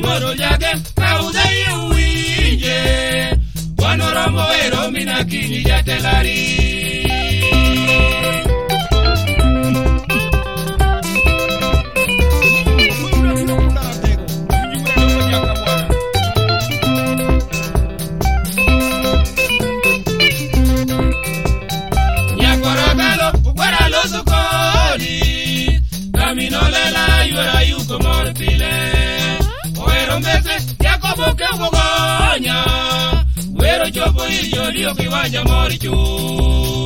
iworolyage kauze iwinje bwanoromo ero minakinyi jatelari ese Jacobo que hubo goña, chopo y yo lío que vaya morichu.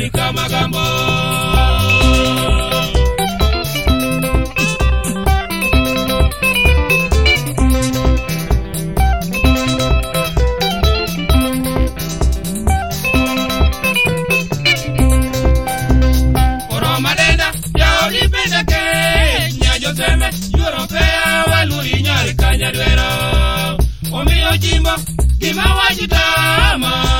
andika magambo Joseme, Europea, Waluri, Nyari, Kanyarwero wajitama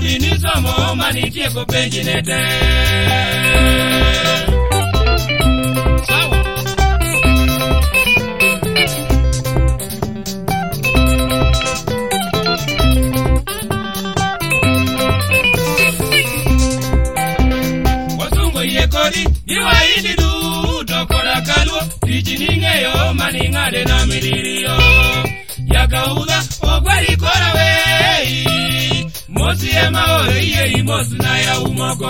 udi ni somo mani tieko penj ne te Iwaidi duto kola kaluo Tiji ningeyo mani ngade na miririo Yaka uga ogwari kora wei otiema ore ihe igbo si na ya umoko